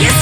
Yes!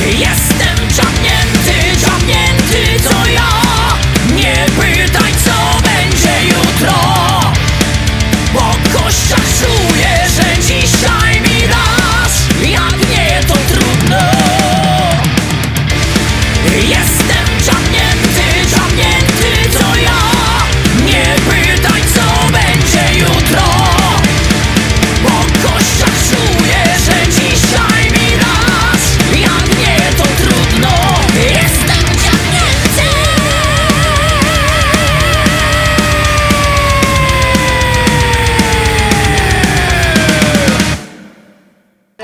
Yes!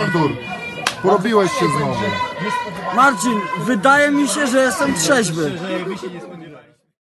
Artur, porobiłeś się znowu. Marcin, wydaje mi się, że jestem trzeźwy.